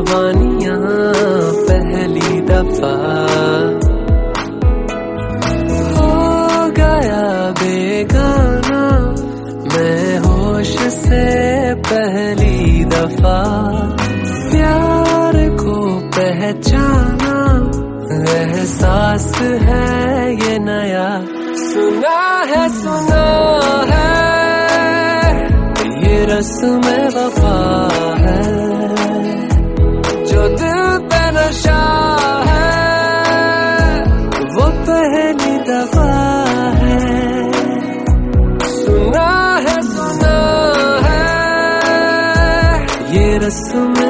جوانیاں پہلی دفعہ ہو گیا بے گانا میں ہوش سے پہلی دفعہ پیار کو پہچانا، احساس ہے یہ نیا، سنا ہے، سنا۔ رسم وفا ہے، جو دل پہ نشا ہے، وہ پہلی دفعہ ہے۔ سنا ہے سنا ہے، یہ رسم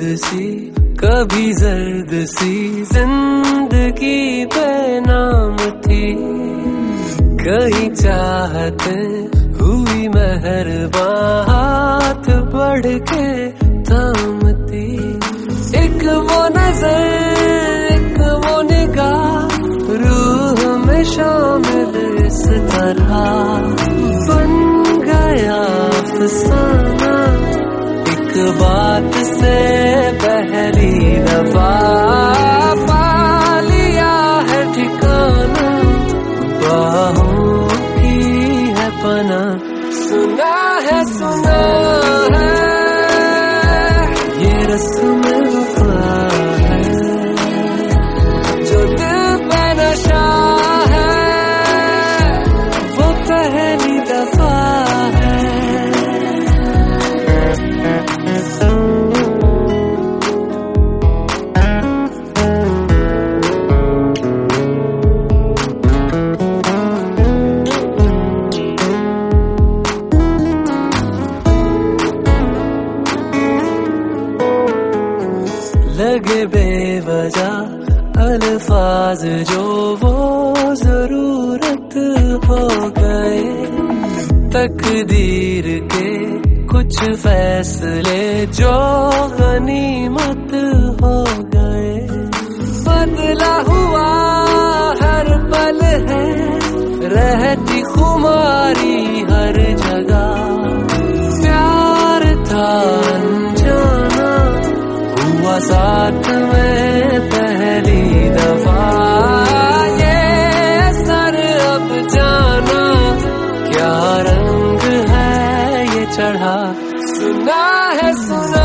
درد سی، کبھی زرد سی، زندگی بے نام تھی۔ کہیں چاہتے ہوئی مہربان ہاتھ بڑھ کے تھامتی ایک وہ نظر، ایک وہ نگاہ، روح میں شامل اس طرح۔ بن گیا افسانہ ایک بات سے پہلی دفعہ پا لیا ہے ٹھکانا باہوں کی ہے پنا سنا ہے سنا ہے۔ یہ رسم وفا ہے۔ جو دل پہ نشا ہے، وہ پہلی لگے بے وجہ، الفاظ جو وہ ضرورت ہو گئے۔ تقدیر کے کچھ فیصلے جو غنیمت ہو گئے۔ بدلا ہوا ہر پل ہے، رہتی خماری ہر جگہ ہوا ساتھ میں پہلی دفعہ یہ سر اب جانا، کیا رنگ ہے یہ چڑھا؟ سنا ہے، سنا